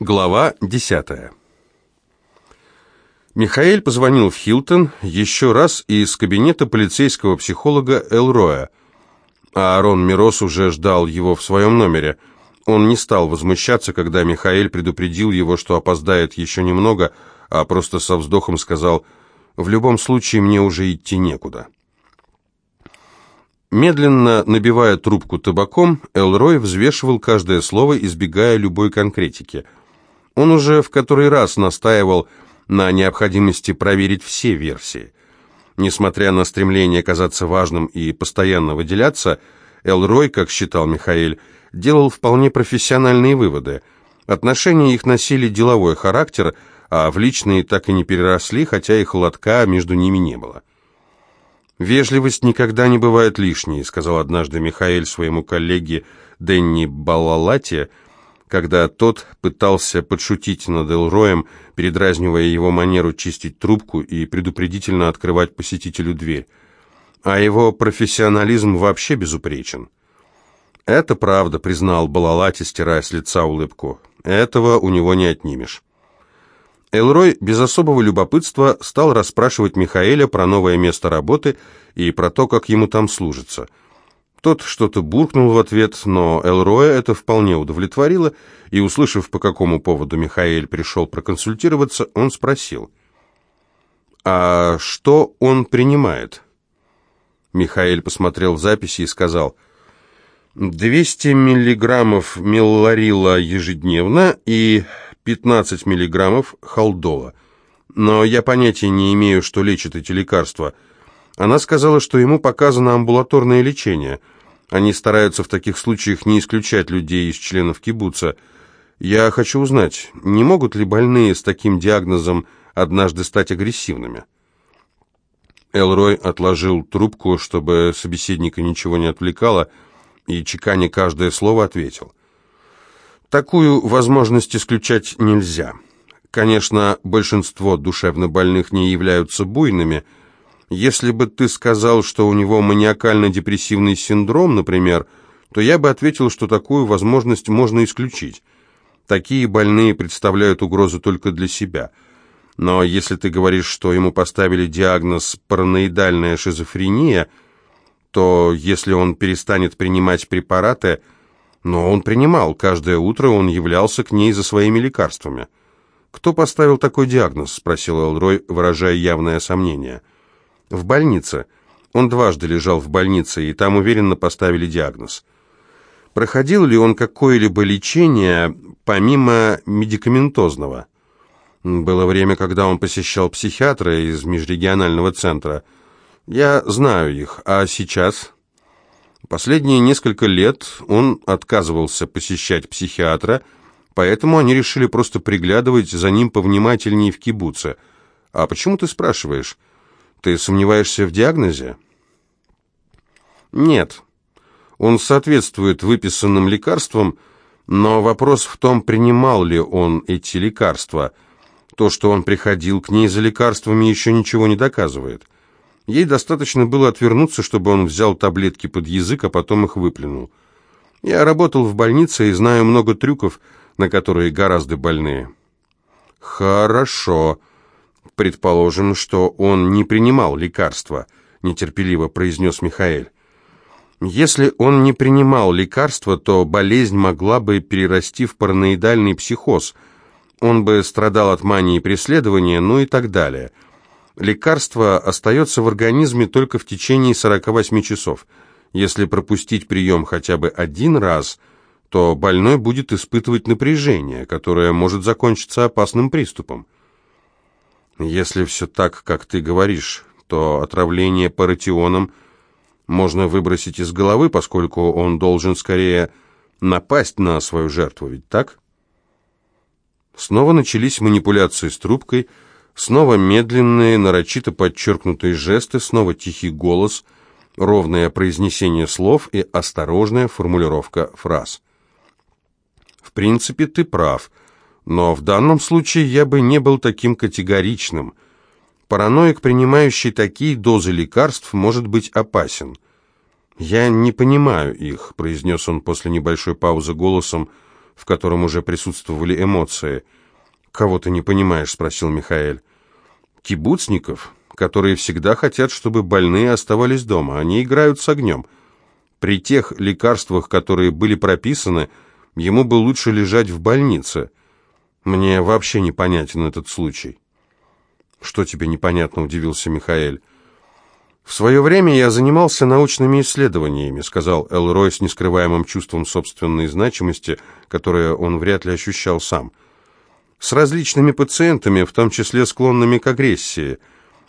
Глава 10. Михаэль позвонил в Хилтон еще раз из кабинета полицейского психолога Элроя. А Аарон Мирос уже ждал его в своем номере. Он не стал возмущаться, когда Михаэль предупредил его, что опоздает еще немного, а просто со вздохом сказал «В любом случае мне уже идти некуда». Медленно набивая трубку табаком, Элрой взвешивал каждое слово, избегая любой конкретики – он уже в который раз настаивал на необходимости проверить все версии. Несмотря на стремление казаться важным и постоянно выделяться, Элрой, как считал Михаил, делал вполне профессиональные выводы. Отношения их носили деловой характер, а в личные так и не переросли, хотя и холодка между ними не было. «Вежливость никогда не бывает лишней», — сказал однажды Михаил своему коллеге Денни Балалате, — когда тот пытался подшутить над Элроем, передразнивая его манеру чистить трубку и предупредительно открывать посетителю дверь. А его профессионализм вообще безупречен. «Это правда», — признал Балалати, стирая с лица улыбку. «Этого у него не отнимешь». Элрой без особого любопытства стал расспрашивать Михаэля про новое место работы и про то, как ему там служится — тот что-то буркнул в ответ, но Элроя это вполне удовлетворило, и, услышав, по какому поводу Михаил пришел проконсультироваться, он спросил, «А что он принимает?» Михаил посмотрел в записи и сказал, «200 миллиграммов мелларила ежедневно и 15 миллиграммов халдола. Но я понятия не имею, что лечит эти лекарства. Она сказала, что ему показано амбулаторное лечение – они стараются в таких случаях не исключать людей из членов кибуца. Я хочу узнать, не могут ли больные с таким диагнозом однажды стать агрессивными? Элрой отложил трубку, чтобы собеседника ничего не отвлекало, и, чеканя каждое слово, ответил. Такую возможность исключать нельзя. Конечно, большинство душевнобольных не являются буйными, если бы ты сказал, что у него маниакально-депрессивный синдром, например, то я бы ответил, что такую возможность можно исключить. Такие больные представляют угрозу только для себя. Но если ты говоришь, что ему поставили диагноз параноидальная шизофрения, то если он перестанет принимать препараты, но он принимал, каждое утро он являлся к ней за своими лекарствами. «Кто поставил такой диагноз?» – спросил Элрой, выражая явное сомнение – в больнице. Он дважды лежал в больнице, и там уверенно поставили диагноз. Проходил ли он какое-либо лечение помимо медикаментозного? Было время, когда он посещал психиатра из межрегионального центра. Я знаю их, а сейчас... Последние несколько лет он отказывался посещать психиатра, поэтому они решили просто приглядывать за ним повнимательнее в кибуце. «А почему ты спрашиваешь?» Ты сомневаешься в диагнозе? Нет. Он соответствует выписанным лекарствам, но вопрос в том, принимал ли он эти лекарства. То, что он приходил к ней за лекарствами, еще ничего не доказывает. Ей достаточно было отвернуться, чтобы он взял таблетки под язык, а потом их выплюнул. Я работал в больнице и знаю много трюков, на которые гораздо больнее. «Хорошо», «Предположим, что он не принимал лекарства», — нетерпеливо произнес Михаэль. «Если он не принимал лекарства, то болезнь могла бы перерасти в параноидальный психоз. Он бы страдал от мании преследования, ну и так далее. Лекарство остается в организме только в течение 48 часов. Если пропустить прием хотя бы один раз, то больной будет испытывать напряжение, которое может закончиться опасным приступом. Если все так, как ты говоришь, то отравление паратионом можно выбросить из головы, поскольку он должен скорее напасть на свою жертву, ведь так? Снова начались манипуляции с трубкой, снова медленные, нарочито подчеркнутые жесты, снова тихий голос, ровное произнесение слов и осторожная формулировка фраз. «В принципе, ты прав», но в данном случае я бы не был таким категоричным. Параноик, принимающий такие дозы лекарств, может быть опасен. «Я не понимаю их», — произнес он после небольшой паузы голосом, в котором уже присутствовали эмоции. «Кого ты не понимаешь?» — спросил Михаэль. «Кибуцников, которые всегда хотят, чтобы больные оставались дома. Они играют с огнем. При тех лекарствах, которые были прописаны, ему бы лучше лежать в больнице. Мне вообще непонятен этот случай». «Что тебе непонятно?» — удивился Михаэль. «В свое время я занимался научными исследованиями», — сказал Элрой с нескрываемым чувством собственной значимости, которое он вряд ли ощущал сам. «С различными пациентами, в том числе склонными к агрессии.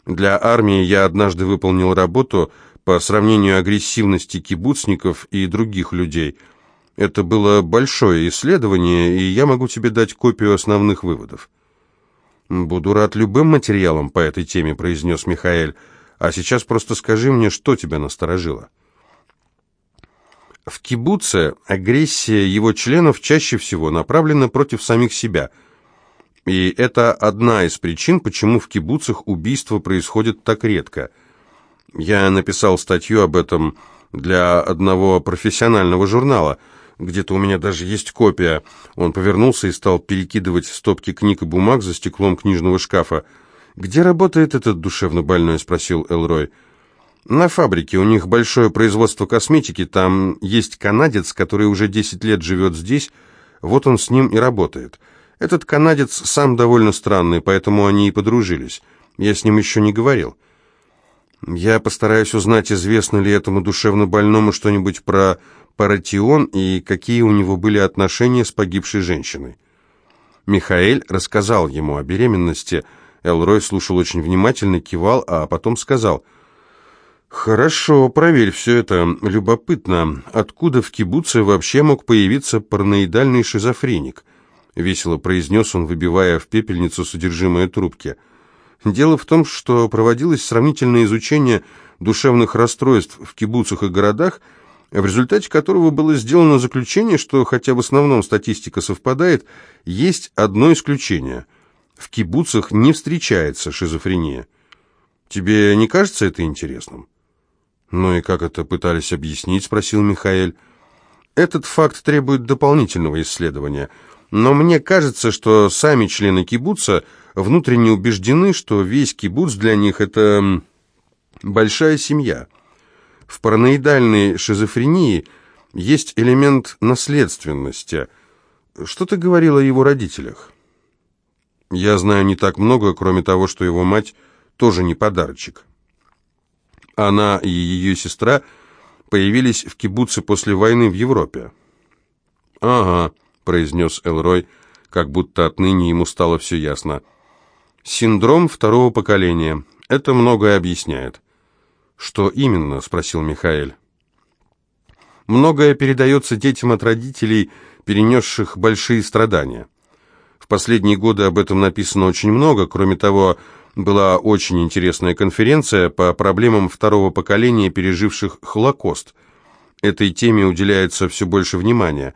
Для армии я однажды выполнил работу по сравнению агрессивности кибуцников и других людей. Это было большое исследование, и я могу тебе дать копию основных выводов». «Буду рад любым материалам по этой теме», — произнес Михаэль. А сейчас просто скажи мне, что тебя насторожило. В кибуце агрессия его членов чаще всего направлена против самих себя. И это одна из причин, почему в кибуцах убийства происходят так редко. Я написал статью об этом для одного профессионального журнала. Где-то у меня даже есть копия. Он повернулся и стал перекидывать стопки книг и бумаг за стеклом книжного шкафа. «Где работает этот душевно больной?» — спросил Элрой. «На фабрике. У них большое производство косметики. Там есть канадец, который уже 10 лет живет здесь. Вот он с ним и работает. Этот канадец сам довольно странный, поэтому они и подружились. Я с ним еще не говорил. Я постараюсь узнать, известно ли этому душевно больному что-нибудь про Паратион и какие у него были отношения с погибшей женщиной». Михаэль рассказал ему о беременности, — Элрой слушал очень внимательно, кивал, а потом сказал, «Хорошо, проверь все это. Любопытно, откуда в кибуце вообще мог появиться параноидальный шизофреник?» Весело произнес он, выбивая в пепельницу содержимое трубки. «Дело в том, что проводилось сравнительное изучение душевных расстройств в кибуцах и городах, в результате которого было сделано заключение, что, хотя в основном статистика совпадает, есть одно исключение – в кибуцах не встречается шизофрения. Тебе не кажется это интересным? Ну и как это пытались объяснить, спросил Михаэль. Этот факт требует дополнительного исследования, но мне кажется, что сами члены кибуца внутренне убеждены, что весь кибуц для них это большая семья. В параноидальной шизофрении есть элемент наследственности. Что ты говорил о его родителях? Я знаю не так много, кроме того, что его мать тоже не подарочек. Она и ее сестра появились в кибуце после войны в Европе. «Ага», — произнес Элрой, как будто отныне ему стало все ясно. «Синдром второго поколения. Это многое объясняет». «Что именно?» — спросил Михаэль. «Многое передается детям от родителей, перенесших большие страдания». В последние годы об этом написано очень много. Кроме того, была очень интересная конференция по проблемам второго поколения, переживших Холокост. Этой теме уделяется все больше внимания.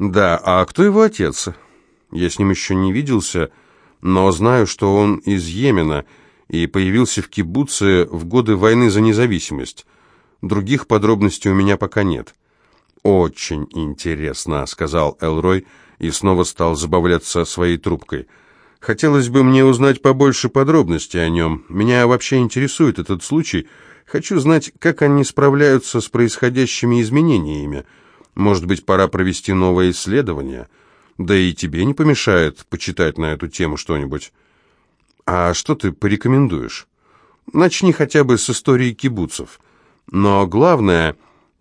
Да, а кто его отец? Я с ним еще не виделся, но знаю, что он из Йемена и появился в кибуце в годы войны за независимость. Других подробностей у меня пока нет. «Очень интересно», — сказал Элрой, — и снова стал забавляться своей трубкой. «Хотелось бы мне узнать побольше подробностей о нем. Меня вообще интересует этот случай. Хочу знать, как они справляются с происходящими изменениями. Может быть, пора провести новое исследование? Да и тебе не помешает почитать на эту тему что-нибудь. А что ты порекомендуешь? Начни хотя бы с истории кибуцев. Но главное,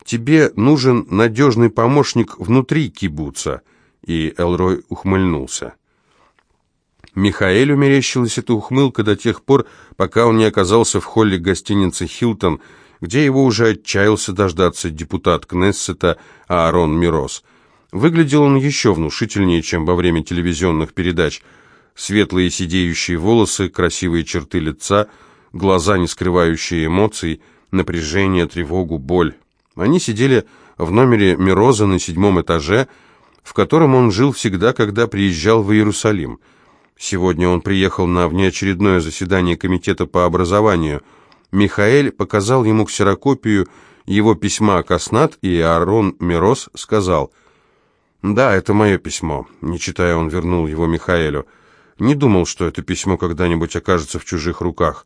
тебе нужен надежный помощник внутри кибуца» и Элрой ухмыльнулся. Михаэлю мерещилась эта ухмылка до тех пор, пока он не оказался в холле гостиницы «Хилтон», где его уже отчаялся дождаться депутат Кнессета Аарон Мирос. Выглядел он еще внушительнее, чем во время телевизионных передач. Светлые сидеющие волосы, красивые черты лица, глаза, не скрывающие эмоций, напряжение, тревогу, боль. Они сидели в номере Мироза на седьмом этаже, в котором он жил всегда, когда приезжал в Иерусалим. Сегодня он приехал на внеочередное заседание комитета по образованию. Михаэль показал ему ксерокопию его письма Коснат, и Аарон Мирос сказал, «Да, это мое письмо», — не читая, он вернул его Михаэлю. «Не думал, что это письмо когда-нибудь окажется в чужих руках».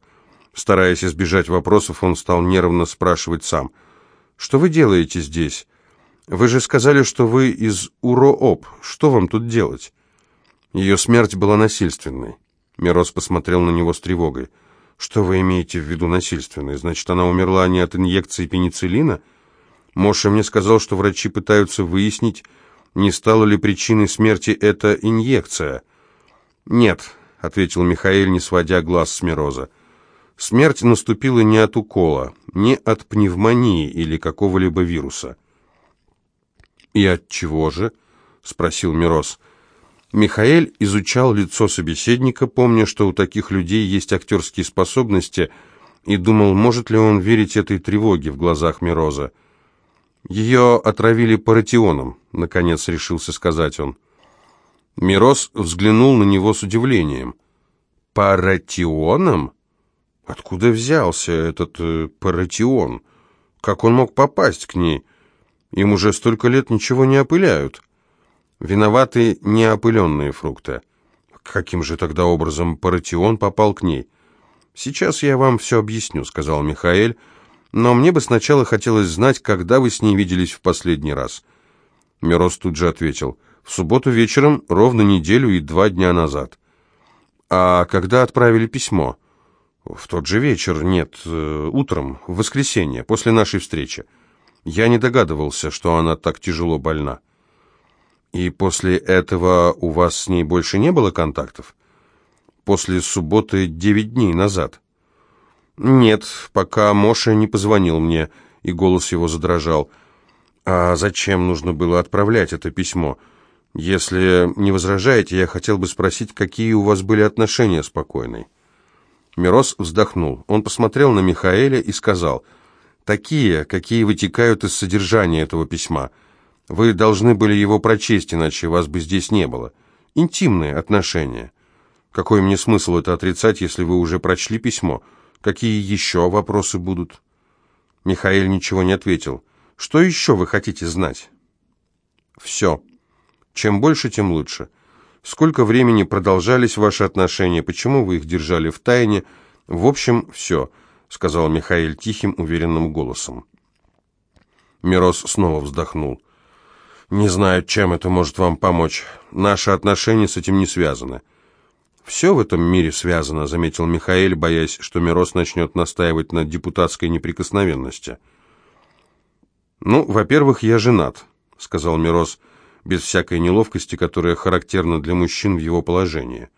Стараясь избежать вопросов, он стал нервно спрашивать сам. «Что вы делаете здесь? Вы же сказали, что вы из УРООП. Что вам тут делать?» Ее смерть была насильственной. Мирос посмотрел на него с тревогой. «Что вы имеете в виду насильственной? Значит, она умерла не от инъекции пенициллина?» Моша мне сказал, что врачи пытаются выяснить, не стала ли причиной смерти эта инъекция. «Нет», — ответил Михаил, не сводя глаз с Мироза. «Смерть наступила не от укола, не от пневмонии или какого-либо вируса». «И от чего же?» — спросил Мироз. Михаил изучал лицо собеседника, помня, что у таких людей есть актерские способности, и думал, может ли он верить этой тревоге в глазах Мироза. «Ее отравили паратионом», — наконец решился сказать он. Мирос взглянул на него с удивлением. «Паратионом? Откуда взялся этот э, паратион? Как он мог попасть к ней? Им уже столько лет ничего не опыляют. Виноваты неопыленные фрукты. Каким же тогда образом паратион попал к ней? Сейчас я вам все объясню», — сказал Михаэль, — но мне бы сначала хотелось знать, когда вы с ней виделись в последний раз». Мирос тут же ответил. «В субботу вечером, ровно неделю и два дня назад». «А когда отправили письмо?» «В тот же вечер, нет, э, утром, в воскресенье, после нашей встречи. Я не догадывался, что она так тяжело больна». «И после этого у вас с ней больше не было контактов?» «После субботы девять дней назад». «Нет, пока Моша не позвонил мне», и голос его задрожал. «А зачем нужно было отправлять это письмо? Если не возражаете, я хотел бы спросить, какие у вас были отношения с покойной». Мирос вздохнул. Он посмотрел на Михаэля и сказал, «Такие, какие вытекают из содержания этого письма. Вы должны были его прочесть, иначе вас бы здесь не было. Интимные отношения. Какой мне смысл это отрицать, если вы уже прочли письмо?» Какие еще вопросы будут?» Михаил ничего не ответил. «Что еще вы хотите знать?» «Все. Чем больше, тем лучше. Сколько времени продолжались ваши отношения, почему вы их держали в тайне? В общем, все», — сказал Михаил тихим, уверенным голосом. Мирос снова вздохнул. «Не знаю, чем это может вам помочь. Наши отношения с этим не связаны. «Все в этом мире связано», — заметил Михаил, боясь, что Мирос начнет настаивать на депутатской неприкосновенности. «Ну, во-первых, я женат», — сказал Мирос, без всякой неловкости, которая характерна для мужчин в его положении.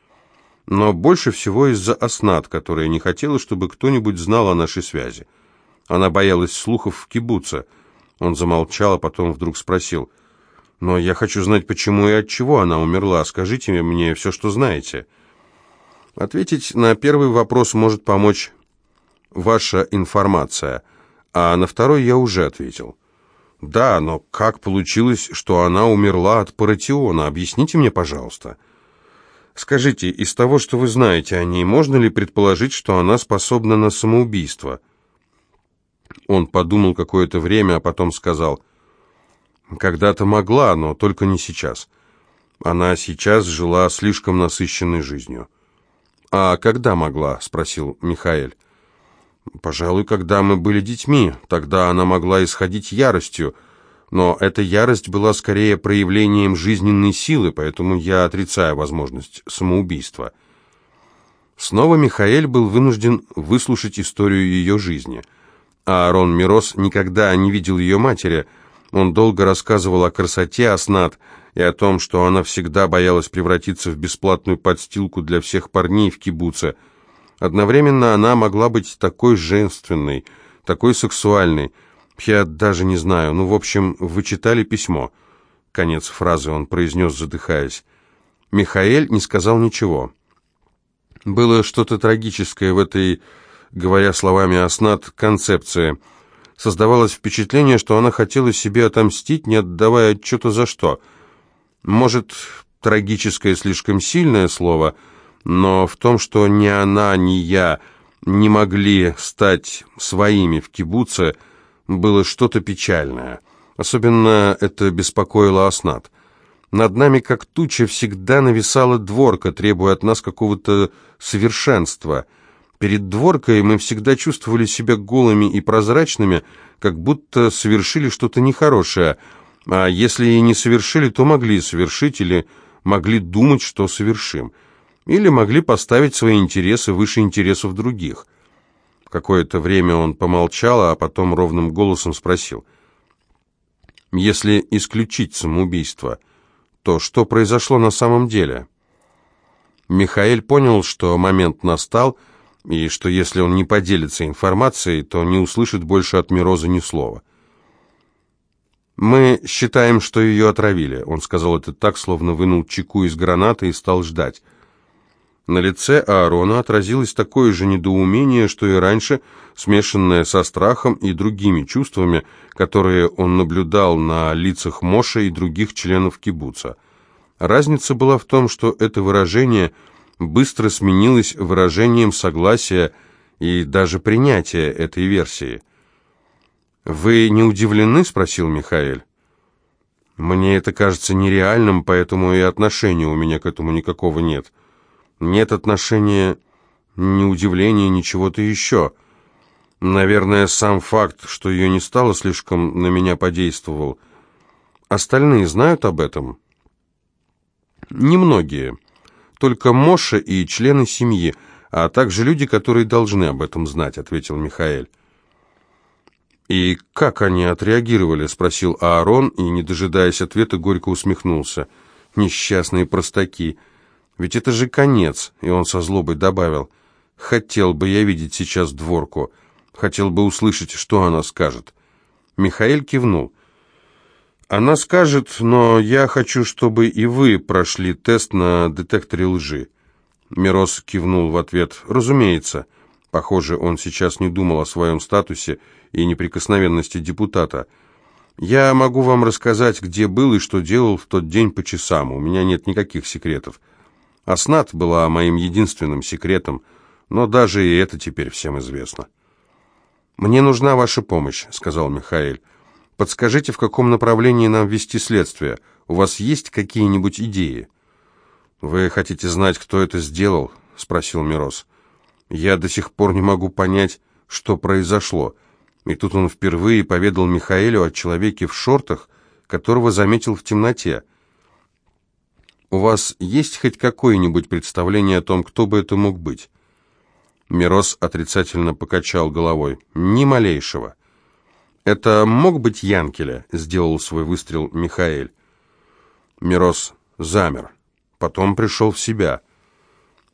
«Но больше всего из-за Аснат, которая не хотела, чтобы кто-нибудь знал о нашей связи. Она боялась слухов в кибуце». Он замолчал, а потом вдруг спросил, «Но я хочу знать, почему и от чего она умерла. Скажите мне все, что знаете». Ответить на первый вопрос может помочь ваша информация, а на второй я уже ответил. Да, но как получилось, что она умерла от паратиона? Объясните мне, пожалуйста. Скажите, из того, что вы знаете о ней, можно ли предположить, что она способна на самоубийство? Он подумал какое-то время, а потом сказал, «Когда-то могла, но только не сейчас. Она сейчас жила слишком насыщенной жизнью». «А когда могла?» — спросил Михаил. «Пожалуй, когда мы были детьми. Тогда она могла исходить яростью. Но эта ярость была скорее проявлением жизненной силы, поэтому я отрицаю возможность самоубийства». Снова Михаил был вынужден выслушать историю ее жизни. А Арон Мирос никогда не видел ее матери. Он долго рассказывал о красоте Аснат, и о том, что она всегда боялась превратиться в бесплатную подстилку для всех парней в кибуце. Одновременно она могла быть такой женственной, такой сексуальной. Я даже не знаю. Ну, в общем, вы читали письмо. Конец фразы он произнес, задыхаясь. Михаэль не сказал ничего. Было что-то трагическое в этой, говоря словами Аснат, концепции. Создавалось впечатление, что она хотела себе отомстить, не отдавая отчета за что – может, трагическое слишком сильное слово, но в том, что ни она, ни я не могли стать своими в кибуце, было что-то печальное. Особенно это беспокоило Аснат. Над нами, как туча, всегда нависала дворка, требуя от нас какого-то совершенства. Перед дворкой мы всегда чувствовали себя голыми и прозрачными, как будто совершили что-то нехорошее, а если и не совершили, то могли совершить или могли думать, что совершим, или могли поставить свои интересы выше интересов других. Какое-то время он помолчал, а потом ровным голосом спросил, «Если исключить самоубийство, то что произошло на самом деле?» Михаил понял, что момент настал, и что если он не поделится информацией, то не услышит больше от Мироза ни слова. «Мы считаем, что ее отравили», — он сказал это так, словно вынул чеку из гранаты и стал ждать. На лице Аарона отразилось такое же недоумение, что и раньше, смешанное со страхом и другими чувствами, которые он наблюдал на лицах Моша и других членов кибуца. Разница была в том, что это выражение — быстро сменилось выражением согласия и даже принятия этой версии. «Вы не удивлены?» — спросил Михаил. «Мне это кажется нереальным, поэтому и отношения у меня к этому никакого нет. Нет отношения, ни удивления, ничего-то еще. Наверное, сам факт, что ее не стало, слишком на меня подействовал. Остальные знают об этом?» «Немногие» только Моша и члены семьи, а также люди, которые должны об этом знать», — ответил Михаэль. «И как они отреагировали?» — спросил Аарон, и, не дожидаясь ответа, горько усмехнулся. «Несчастные простаки! Ведь это же конец!» И он со злобой добавил. «Хотел бы я видеть сейчас дворку. Хотел бы услышать, что она скажет». Михаил кивнул. Она скажет, но я хочу, чтобы и вы прошли тест на детекторе лжи. Мирос кивнул в ответ. Разумеется. Похоже, он сейчас не думал о своем статусе и неприкосновенности депутата. Я могу вам рассказать, где был и что делал в тот день по часам. У меня нет никаких секретов. Аснат была моим единственным секретом, но даже и это теперь всем известно. «Мне нужна ваша помощь», — сказал Михаил. Подскажите, в каком направлении нам вести следствие? У вас есть какие-нибудь идеи?» «Вы хотите знать, кто это сделал?» — спросил Мирос. «Я до сих пор не могу понять, что произошло». И тут он впервые поведал Михаэлю о человеке в шортах, которого заметил в темноте. «У вас есть хоть какое-нибудь представление о том, кто бы это мог быть?» Мирос отрицательно покачал головой. «Ни малейшего». «Это мог быть Янкеля?» — сделал свой выстрел Михаэль. Мирос замер. Потом пришел в себя.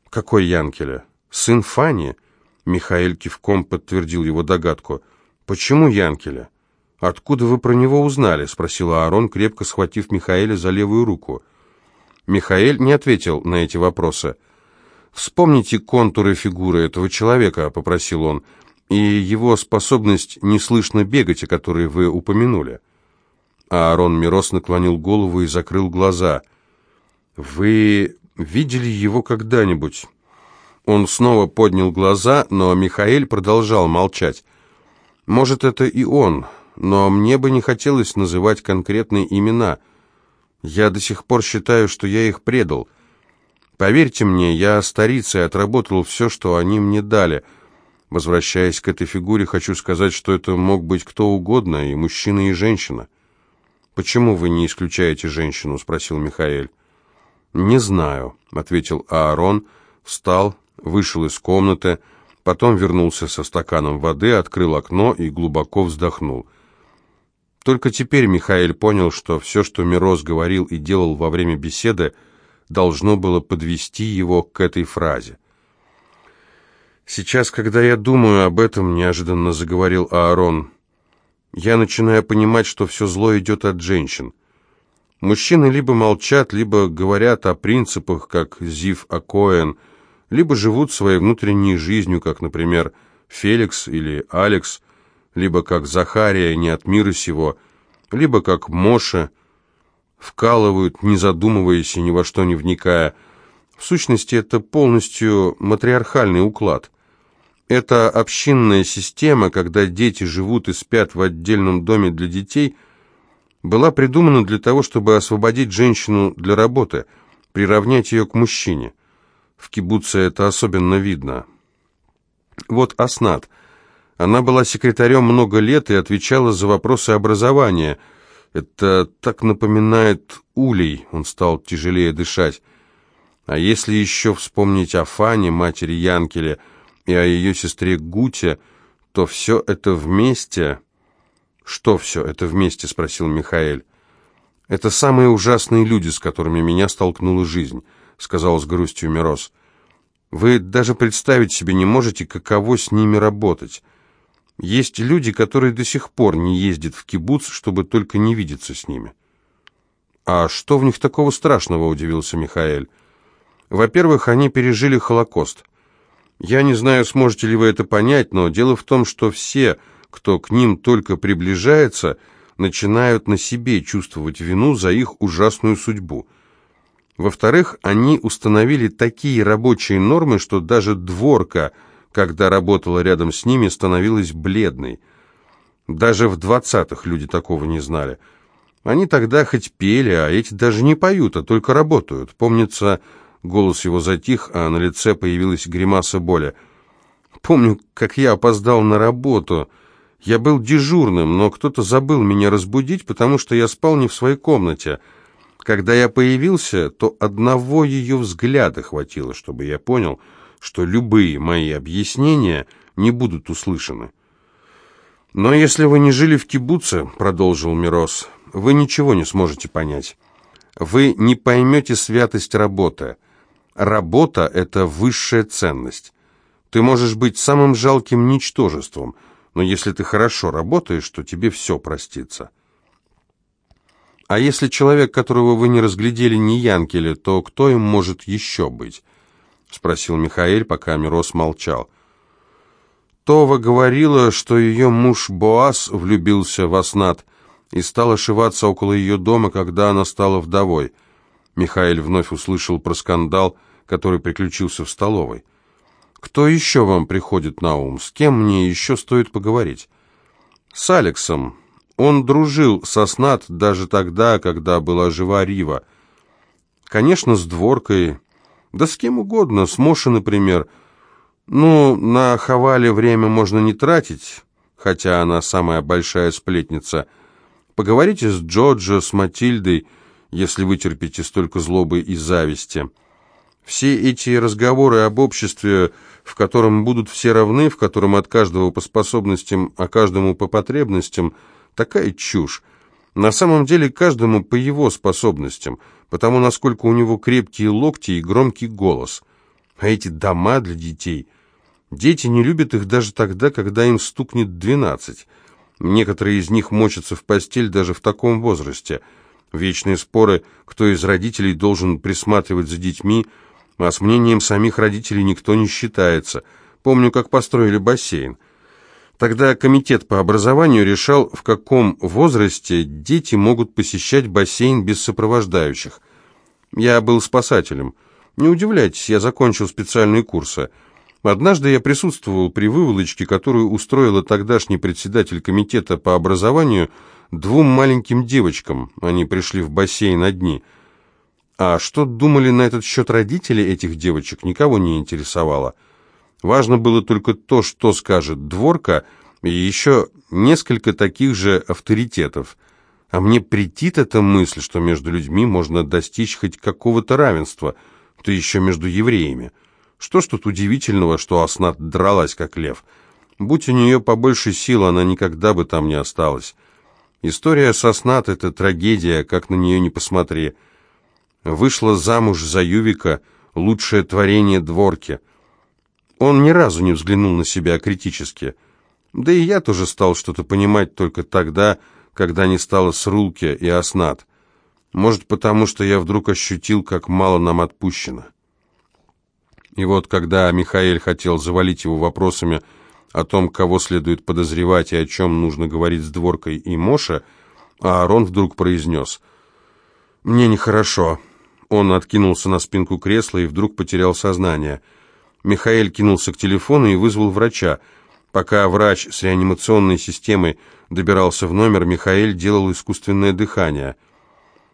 «Какой Янкеля? Сын Фани?» Михаэль кивком подтвердил его догадку. «Почему Янкеля? Откуда вы про него узнали?» — спросил Аарон, крепко схватив Михаэля за левую руку. Михаэль не ответил на эти вопросы. «Вспомните контуры фигуры этого человека», — попросил он и его способность неслышно бегать, о которой вы упомянули. Аарон Мирос наклонил голову и закрыл глаза. «Вы видели его когда-нибудь?» Он снова поднял глаза, но Михаил продолжал молчать. «Может, это и он, но мне бы не хотелось называть конкретные имена. Я до сих пор считаю, что я их предал. Поверьте мне, я старица и отработал все, что они мне дали». Возвращаясь к этой фигуре, хочу сказать, что это мог быть кто угодно, и мужчина, и женщина. «Почему вы не исключаете женщину?» — спросил Михаэль. «Не знаю», — ответил Аарон, встал, вышел из комнаты, потом вернулся со стаканом воды, открыл окно и глубоко вздохнул. Только теперь Михаил понял, что все, что Мороз говорил и делал во время беседы, должно было подвести его к этой фразе. «Сейчас, когда я думаю об этом, — неожиданно заговорил Аарон, — я начинаю понимать, что все зло идет от женщин. Мужчины либо молчат, либо говорят о принципах, как Зив Акоэн, либо живут своей внутренней жизнью, как, например, Феликс или Алекс, либо как Захария, не от мира сего, либо как Моша, вкалывают, не задумываясь и ни во что не вникая. В сущности, это полностью матриархальный уклад – эта общинная система, когда дети живут и спят в отдельном доме для детей, была придумана для того, чтобы освободить женщину для работы, приравнять ее к мужчине. В кибуце это особенно видно. Вот Аснат. Она была секретарем много лет и отвечала за вопросы образования. Это так напоминает улей, он стал тяжелее дышать. А если еще вспомнить о Фане, матери Янкеле, и о ее сестре Гуте, то все это вместе... «Что все это вместе?» — спросил Михаэль. «Это самые ужасные люди, с которыми меня столкнула жизнь», — сказал с грустью Мирос. «Вы даже представить себе не можете, каково с ними работать. Есть люди, которые до сих пор не ездят в кибуц, чтобы только не видеться с ними». «А что в них такого страшного?» — удивился Михаэль. «Во-первых, они пережили Холокост. Я не знаю, сможете ли вы это понять, но дело в том, что все, кто к ним только приближается, начинают на себе чувствовать вину за их ужасную судьбу. Во-вторых, они установили такие рабочие нормы, что даже дворка, когда работала рядом с ними, становилась бледной. Даже в двадцатых люди такого не знали. Они тогда хоть пели, а эти даже не поют, а только работают. Помнится, Голос его затих, а на лице появилась гримаса боли. «Помню, как я опоздал на работу. Я был дежурным, но кто-то забыл меня разбудить, потому что я спал не в своей комнате. Когда я появился, то одного ее взгляда хватило, чтобы я понял, что любые мои объяснения не будут услышаны». «Но если вы не жили в кибуце, — продолжил Мирос, — вы ничего не сможете понять. Вы не поймете святость работы». Работа – это высшая ценность. Ты можешь быть самым жалким ничтожеством, но если ты хорошо работаешь, то тебе все простится. А если человек, которого вы не разглядели, не Янкеле, то кто им может еще быть? Спросил Михаэль, пока Мирос молчал. Това говорила, что ее муж Боас влюбился в Аснат и стал ошиваться около ее дома, когда она стала вдовой. Михаил вновь услышал про скандал, который приключился в столовой. «Кто еще вам приходит на ум? С кем мне еще стоит поговорить?» «С Алексом. Он дружил со Снат даже тогда, когда была жива Рива. Конечно, с Дворкой. Да с кем угодно, с Моши, например. Ну, на Хавале время можно не тратить, хотя она самая большая сплетница. Поговорите с Джоджо, с Матильдой, если вы терпите столько злобы и зависти. Все эти разговоры об обществе, в котором будут все равны, в котором от каждого по способностям, а каждому по потребностям, такая чушь. На самом деле каждому по его способностям, потому насколько у него крепкие локти и громкий голос. А эти дома для детей... Дети не любят их даже тогда, когда им стукнет двенадцать. Некоторые из них мочатся в постель даже в таком возрасте – Вечные споры, кто из родителей должен присматривать за детьми, а с мнением самих родителей никто не считается. Помню, как построили бассейн. Тогда комитет по образованию решал, в каком возрасте дети могут посещать бассейн без сопровождающих. Я был спасателем. Не удивляйтесь, я закончил специальные курсы. Однажды я присутствовал при выволочке, которую устроила тогдашний председатель комитета по образованию двум маленьким девочкам. Они пришли в бассейн одни. А что думали на этот счет родители этих девочек, никого не интересовало. Важно было только то, что скажет дворка, и еще несколько таких же авторитетов. А мне претит эта мысль, что между людьми можно достичь хоть какого-то равенства, то еще между евреями. Что ж тут удивительного, что Аснат дралась, как лев? Будь у нее побольше сил, она никогда бы там не осталась. История Соснат — это трагедия, как на нее не посмотри. Вышла замуж за Ювика, лучшее творение дворки. Он ни разу не взглянул на себя критически. Да и я тоже стал что-то понимать только тогда, когда не стало с Рулки и Оснат. Может, потому что я вдруг ощутил, как мало нам отпущено. И вот, когда Михаил хотел завалить его вопросами о том, кого следует подозревать и о чем нужно говорить с Дворкой и Моша, а Аарон вдруг произнес «Мне нехорошо». Он откинулся на спинку кресла и вдруг потерял сознание. Михаил кинулся к телефону и вызвал врача. Пока врач с реанимационной системой добирался в номер, Михаэль делал искусственное дыхание.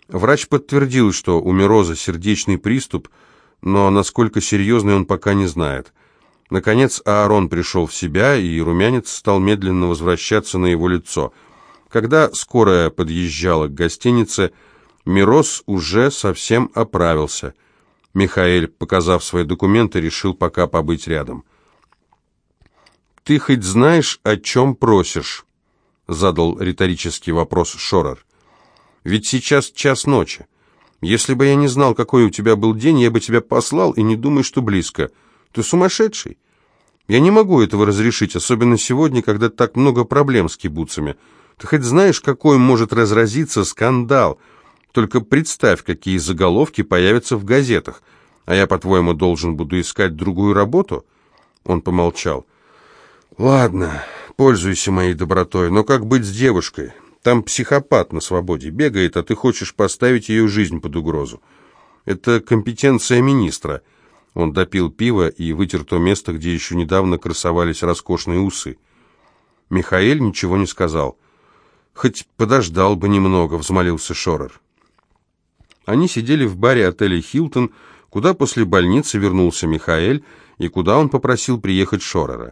Врач подтвердил, что у Мироза сердечный приступ, но насколько серьезный он пока не знает. Наконец Аарон пришел в себя, и румянец стал медленно возвращаться на его лицо. Когда скорая подъезжала к гостинице, Мироз уже совсем оправился. Михаэль, показав свои документы, решил пока побыть рядом. «Ты хоть знаешь, о чем просишь?» — задал риторический вопрос Шорер. «Ведь сейчас час ночи. Если бы я не знал, какой у тебя был день, я бы тебя послал, и не думай, что близко. Ты сумасшедший? Я не могу этого разрешить, особенно сегодня, когда так много проблем с кибуцами. Ты хоть знаешь, какой может разразиться скандал? Только представь, какие заголовки появятся в газетах. А я, по-твоему, должен буду искать другую работу?» Он помолчал. «Ладно, пользуйся моей добротой, но как быть с девушкой? Там психопат на свободе бегает, а ты хочешь поставить ее жизнь под угрозу. Это компетенция министра». Он допил пиво и вытер то место, где еще недавно красовались роскошные усы. Михаэль ничего не сказал. «Хоть подождал бы немного», — взмолился Шорер. Они сидели в баре отеля «Хилтон», куда после больницы вернулся Михаэль и куда он попросил приехать Шорера.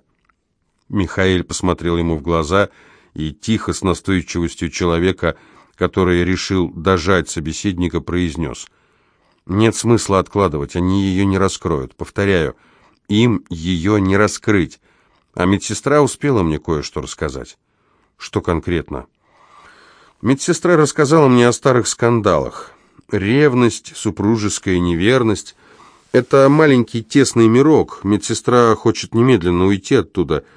Михаэль посмотрел ему в глаза и тихо, с настойчивостью человека, который решил дожать собеседника, произнес. «Нет смысла откладывать, они ее не раскроют. Повторяю, им ее не раскрыть. А медсестра успела мне кое-что рассказать». «Что конкретно?» Медсестра рассказала мне о старых скандалах. Ревность, супружеская неверность — это маленький тесный мирок. Медсестра хочет немедленно уйти оттуда —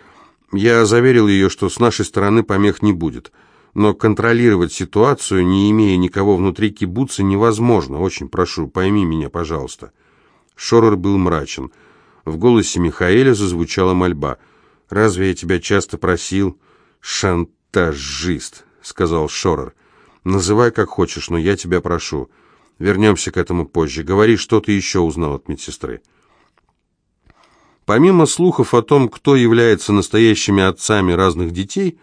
я заверил ее, что с нашей стороны помех не будет. Но контролировать ситуацию, не имея никого внутри кибуца, невозможно. Очень прошу, пойми меня, пожалуйста». Шорер был мрачен. В голосе Михаэля зазвучала мольба. «Разве я тебя часто просил?» «Шантажист», — сказал Шорер. «Называй как хочешь, но я тебя прошу. Вернемся к этому позже. Говори, что ты еще узнал от медсестры». Помимо слухов о том, кто является настоящими отцами разных детей,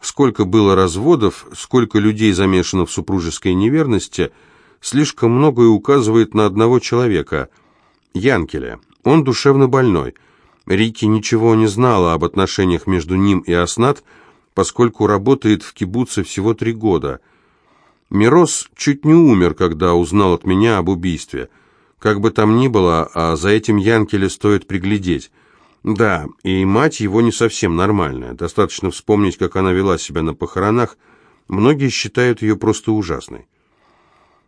сколько было разводов, сколько людей замешано в супружеской неверности, слишком многое указывает на одного человека – Янкеля. Он душевно больной. Рики ничего не знала об отношениях между ним и Аснат, поскольку работает в кибуце всего три года. Мирос чуть не умер, когда узнал от меня об убийстве – как бы там ни было, а за этим Янкеле стоит приглядеть. Да, и мать его не совсем нормальная. Достаточно вспомнить, как она вела себя на похоронах. Многие считают ее просто ужасной.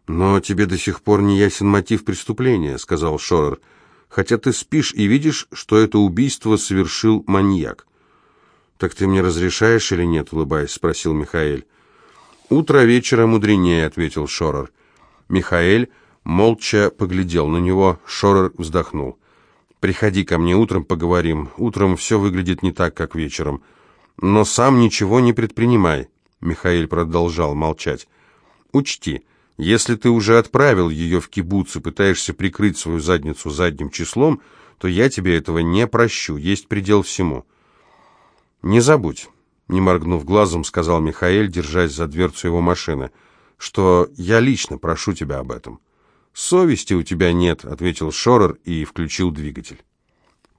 «Но тебе до сих пор не ясен мотив преступления», — сказал Шорер. «Хотя ты спишь и видишь, что это убийство совершил маньяк». «Так ты мне разрешаешь или нет?» — улыбаясь, спросил Михаэль. «Утро вечера мудренее», — ответил Шорер. Михаэль молча поглядел на него, Шорер вздохнул. «Приходи ко мне утром, поговорим. Утром все выглядит не так, как вечером. Но сам ничего не предпринимай», — Михаил продолжал молчать. «Учти, если ты уже отправил ее в кибуц и пытаешься прикрыть свою задницу задним числом, то я тебе этого не прощу, есть предел всему». «Не забудь», — не моргнув глазом, сказал Михаил, держась за дверцу его машины, — «что я лично прошу тебя об этом». «Совести у тебя нет», — ответил Шорер и включил двигатель.